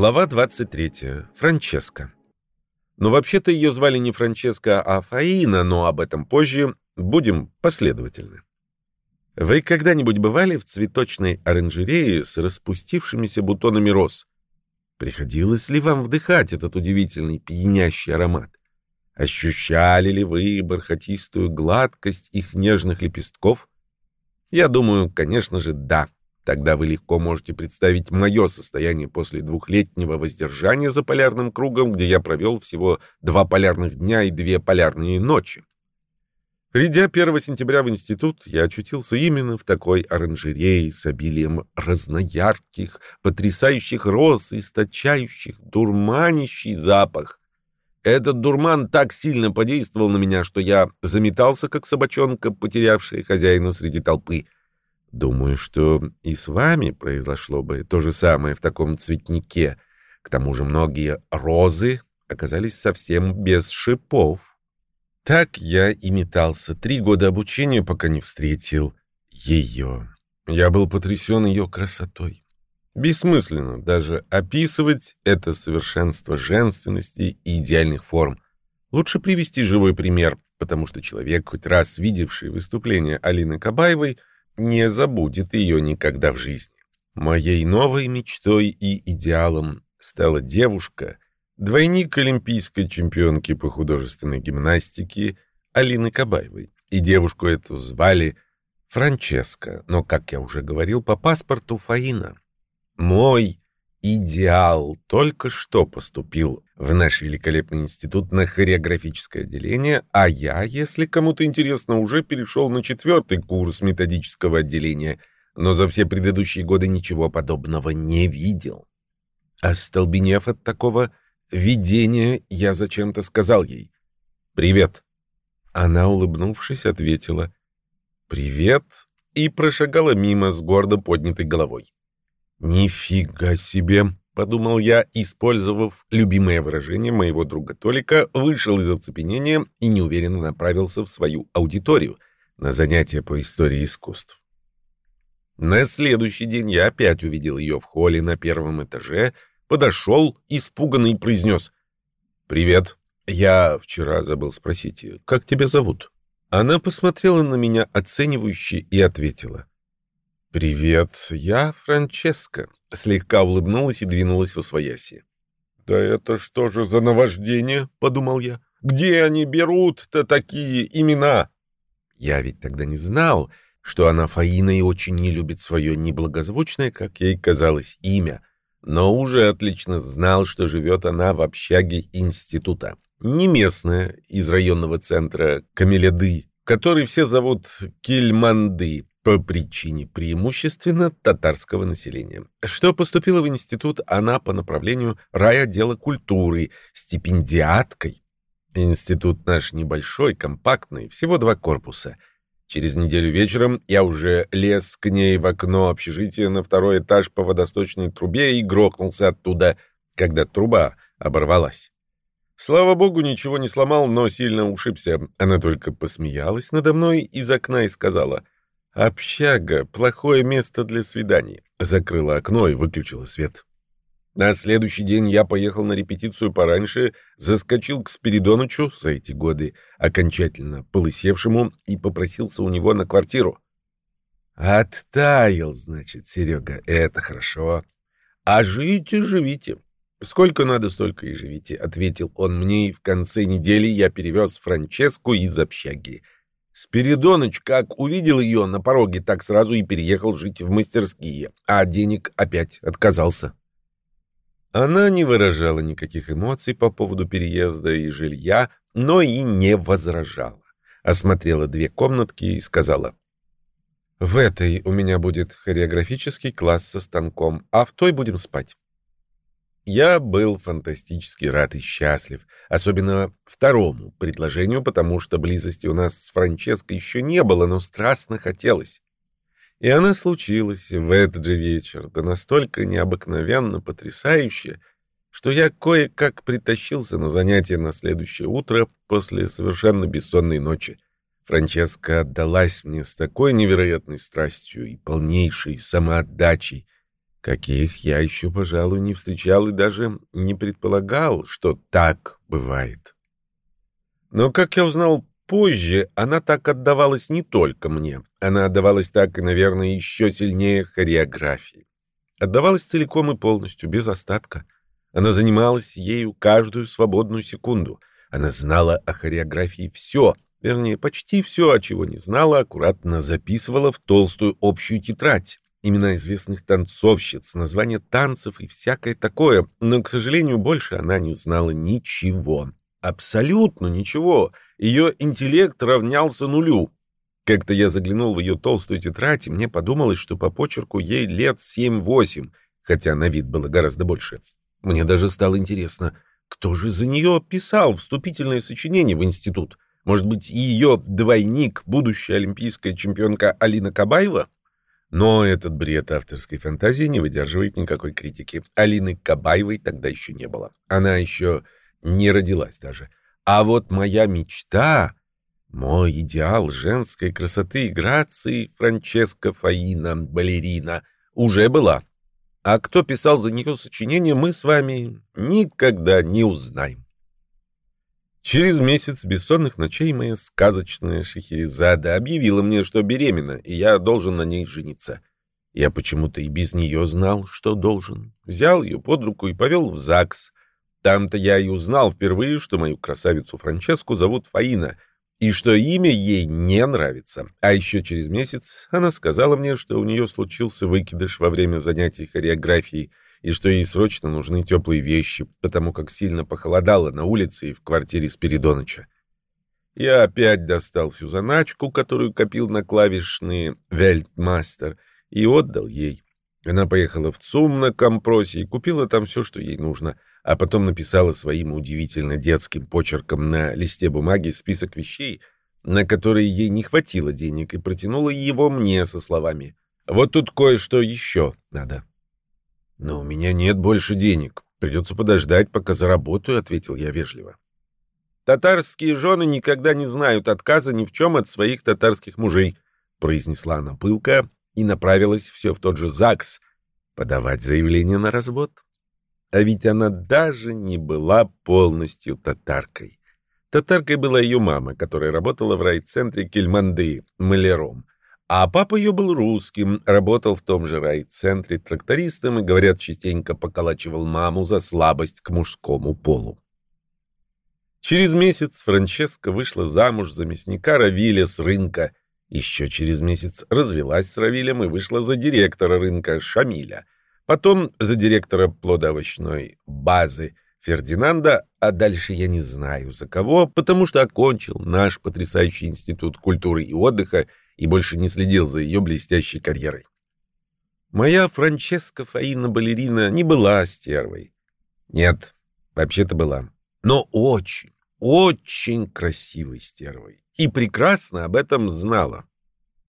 Глава 23. Франческа. Но вообще-то ее звали не Франческа, а Фаина, но об этом позже. Будем последовательны. Вы когда-нибудь бывали в цветочной оранжерее с распустившимися бутонами роз? Приходилось ли вам вдыхать этот удивительный пьянящий аромат? Ощущали ли вы бархатистую гладкость их нежных лепестков? Я думаю, конечно же, да. Тогда вы легко можете представить мое состояние после двухлетнего воздержания за полярным кругом, где я провел всего два полярных дня и две полярные ночи. Придя 1 сентября в институт, я очутился именно в такой оранжерее с обилием разноярких, потрясающих роз, источающих дурманящий запах. Этот дурман так сильно подействовал на меня, что я заметался, как собачонка, потерявшая хозяина среди толпы — Думаю, что и с вами произошло бы то же самое в таком цветнике. К тому же многие розы оказались совсем без шипов. Так я и метался три года обучения, пока не встретил ее. Я был потрясен ее красотой. Бессмысленно даже описывать это совершенство женственности и идеальных форм. Лучше привести живой пример, потому что человек, хоть раз видевший выступление Алины Кабаевой, не забудет ее никогда в жизни. Моей новой мечтой и идеалом стала девушка, двойник олимпийской чемпионки по художественной гимнастике Алины Кабаевой. И девушку эту звали Франческа, но, как я уже говорил, по паспорту Фаина. Мой идеал только что поступил в наш великолепный институт на хореографическое отделение, а я, если кому-то интересно, уже перешел на четвертый курс методического отделения, но за все предыдущие годы ничего подобного не видел. Остолбенев от такого видения, я зачем-то сказал ей «Привет». Она, улыбнувшись, ответила «Привет» и прошагала мимо с гордо поднятой головой. «Нифига себе!» — подумал я, использовав любимое выражение моего друга Толика, вышел из оцепенения и неуверенно направился в свою аудиторию на занятия по истории искусств. На следующий день я опять увидел ее в холле на первом этаже, подошел, испуганный произнес «Привет, я вчера забыл спросить, как тебя зовут?» Она посмотрела на меня оценивающе и ответила «Привет, я Франческа», — слегка улыбнулась и двинулась во свояси. «Да это что же за наваждение?» — подумал я. «Где они берут-то такие имена?» Я ведь тогда не знал, что она Фаина и очень не любит свое неблагозвучное, как ей казалось, имя, но уже отлично знал, что живет она в общаге института. Не местная, из районного центра Камеледы, который все зовут Кильманды, по причине преимущественно татарского населения. Что поступила в институт она по направлению райотдела культуры, стипендиаткой. Институт наш небольшой, компактный, всего два корпуса. Через неделю вечером я уже лез к ней в окно общежития на второй этаж по водосточной трубе и грохнулся оттуда, когда труба оборвалась. Слава богу, ничего не сломал, но сильно ушибся. Она только посмеялась надо мной из окна и сказала — Общага — плохое место для свиданий. Закрыла окно и выключила свет. На следующий день я поехал на репетицию пораньше, заскочил к Спиридонычу за эти годы, окончательно полысевшему, и попросился у него на квартиру. Оттаял, значит, Серега, это хорошо. А живите, живите. Сколько надо, столько и живите, — ответил он мне, и в конце недели я перевез Франческу из общаги — Спиридоныч, как увидел ее на пороге, так сразу и переехал жить в мастерские, а денег опять отказался. Она не выражала никаких эмоций по поводу переезда и жилья, но и не возражала. Осмотрела две комнатки и сказала, «В этой у меня будет хореографический класс со станком, а в той будем спать». Я был фантастически рад и счастлив, особенно второму предложению, потому что близости у нас с Франческой еще не было, но страстно хотелось. И она случилась в этот же вечер, да настолько необыкновенно потрясающе, что я кое-как притащился на занятие на следующее утро после совершенно бессонной ночи. Франческа отдалась мне с такой невероятной страстью и полнейшей самоотдачей, каких я еще, пожалуй, не встречал и даже не предполагал, что так бывает. Но, как я узнал позже, она так отдавалась не только мне. Она отдавалась так и, наверное, еще сильнее хореографии. Отдавалась целиком и полностью, без остатка. Она занималась ею каждую свободную секунду. Она знала о хореографии все, вернее, почти все, о чего не знала, аккуратно записывала в толстую общую тетрадь имена известных танцовщиц, названия танцев и всякое такое, но, к сожалению, больше она не знала ничего. Абсолютно ничего. Ее интеллект равнялся нулю. Как-то я заглянул в ее толстую тетрадь, и мне подумалось, что по почерку ей лет семь-восемь, хотя на вид было гораздо больше. Мне даже стало интересно, кто же за нее писал вступительное сочинение в институт? Может быть, ее двойник, будущая олимпийская чемпионка Алина Кабаева? Но этот бред авторской фантазии не выдерживает никакой критики. Алины Кабаевой тогда еще не было. Она еще не родилась даже. А вот моя мечта, мой идеал женской красоты и грации Франческа Фаина, балерина, уже была. А кто писал за нее сочинение, мы с вами никогда не узнаем. Через месяц бессонных ночей моя сказочная Шахерезада объявила мне, что беременна, и я должен на ней жениться. Я почему-то и без нее знал, что должен. Взял ее под руку и повел в ЗАГС. Там-то я и узнал впервые, что мою красавицу Франческу зовут Фаина, и что имя ей не нравится. А еще через месяц она сказала мне, что у нее случился выкидыш во время занятий хореографией, и что ей срочно нужны теплые вещи, потому как сильно похолодало на улице и в квартире Спиридоныча. Я опять достал всю заначку, которую копил на клавишные «Вельтмастер», и отдал ей. Она поехала в ЦУМ на компросе и купила там все, что ей нужно, а потом написала своим удивительно детским почерком на листе бумаги список вещей, на которые ей не хватило денег, и протянула его мне со словами «Вот тут кое-что еще надо». «Но у меня нет больше денег. Придется подождать, пока заработаю», — ответил я вежливо. «Татарские жены никогда не знают отказа ни в чем от своих татарских мужей», — произнесла она пылко и направилась все в тот же ЗАГС подавать заявление на развод. А ведь она даже не была полностью татаркой. Татаркой была ее мама, которая работала в райцентре Кельманды, маляром. А папа ее был русским, работал в том же райцентре трактористом и, говорят, частенько поколачивал маму за слабость к мужскому полу. Через месяц Франческа вышла замуж за мясника Равиля с рынка. Еще через месяц развелась с Равилем и вышла за директора рынка Шамиля. Потом за директора плодоовощной базы Фердинанда, а дальше я не знаю за кого, потому что окончил наш потрясающий институт культуры и отдыха и больше не следил за ее блестящей карьерой. Моя Франческа Фаина-балерина не была стервой. Нет, вообще-то была. Но очень, очень красивой стервой. И прекрасно об этом знала.